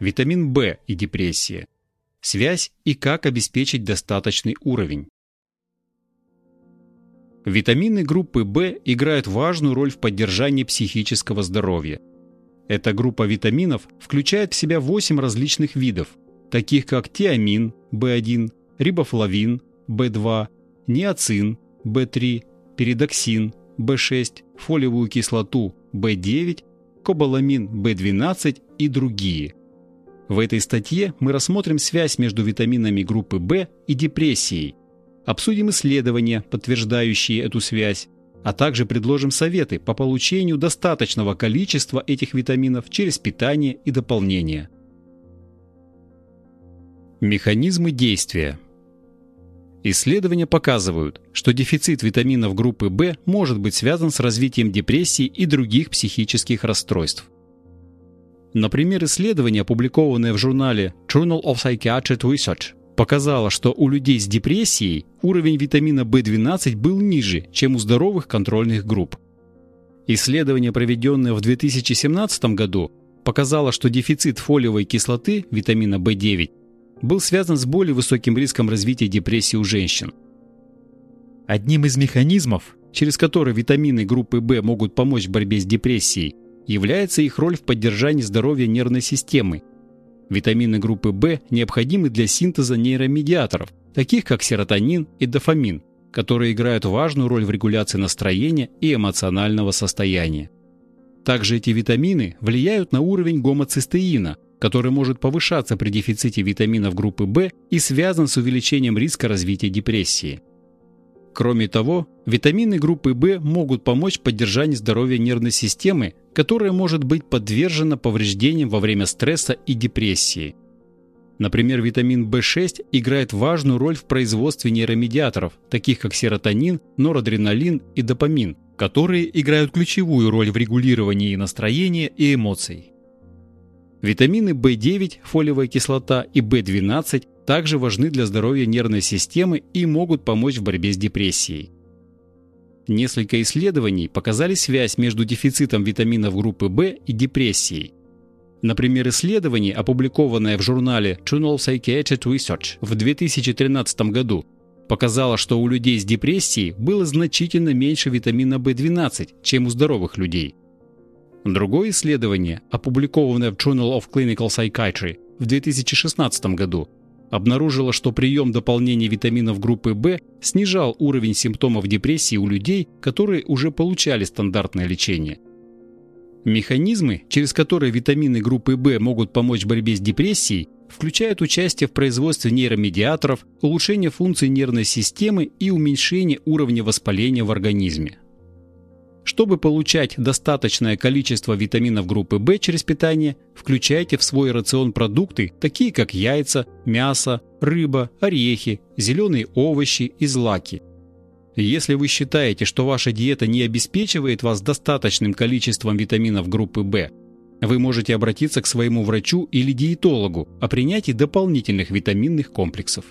витамин В и депрессия, связь и как обеспечить достаточный уровень. Витамины группы В играют важную роль в поддержании психического здоровья. Эта группа витаминов включает в себя 8 различных видов, таких как тиамин В1, рибофлавин В2, ниацин В3, передоксин В6, фолиевую кислоту В9, кобаламин В12 и другие. В этой статье мы рассмотрим связь между витаминами группы В и депрессией, обсудим исследования, подтверждающие эту связь, а также предложим советы по получению достаточного количества этих витаминов через питание и дополнение. Механизмы действия Исследования показывают, что дефицит витаминов группы В может быть связан с развитием депрессии и других психических расстройств. Например, исследование, опубликованное в журнале Journal of Psychiatric Research, показало, что у людей с депрессией уровень витамина В12 был ниже, чем у здоровых контрольных групп. Исследование, проведенное в 2017 году, показало, что дефицит фолиевой кислоты витамина В9 был связан с более высоким риском развития депрессии у женщин. Одним из механизмов, через который витамины группы В могут помочь в борьбе с депрессией, является их роль в поддержании здоровья нервной системы Витамины группы В необходимы для синтеза нейромедиаторов, таких как серотонин и дофамин, которые играют важную роль в регуляции настроения и эмоционального состояния. Также эти витамины влияют на уровень гомоцистеина, который может повышаться при дефиците витаминов группы В и связан с увеличением риска развития депрессии. Кроме того, витамины группы В могут помочь в поддержании здоровья нервной системы, которая может быть подвержена повреждениям во время стресса и депрессии. Например, витамин В6 играет важную роль в производстве нейромедиаторов, таких как серотонин, норадреналин и допамин, которые играют ключевую роль в регулировании настроения и эмоций. Витамины В9, фолиевая кислота и В12 также важны для здоровья нервной системы и могут помочь в борьбе с депрессией. Несколько исследований показали связь между дефицитом витаминов группы В и депрессией. Например, исследование, опубликованное в журнале Journal Psychiatric Research в 2013 году, показало, что у людей с депрессией было значительно меньше витамина В12, чем у здоровых людей. Другое исследование, опубликованное в Journal of Clinical Psychiatry в 2016 году, обнаружила, что прием дополнения витаминов группы В снижал уровень симптомов депрессии у людей, которые уже получали стандартное лечение. Механизмы, через которые витамины группы В могут помочь в борьбе с депрессией, включают участие в производстве нейромедиаторов, улучшение функций нервной системы и уменьшение уровня воспаления в организме. Чтобы получать достаточное количество витаминов группы В через питание, включайте в свой рацион продукты, такие как яйца, мясо, рыба, орехи, зеленые овощи и злаки. Если вы считаете, что ваша диета не обеспечивает вас достаточным количеством витаминов группы В, вы можете обратиться к своему врачу или диетологу о принятии дополнительных витаминных комплексов.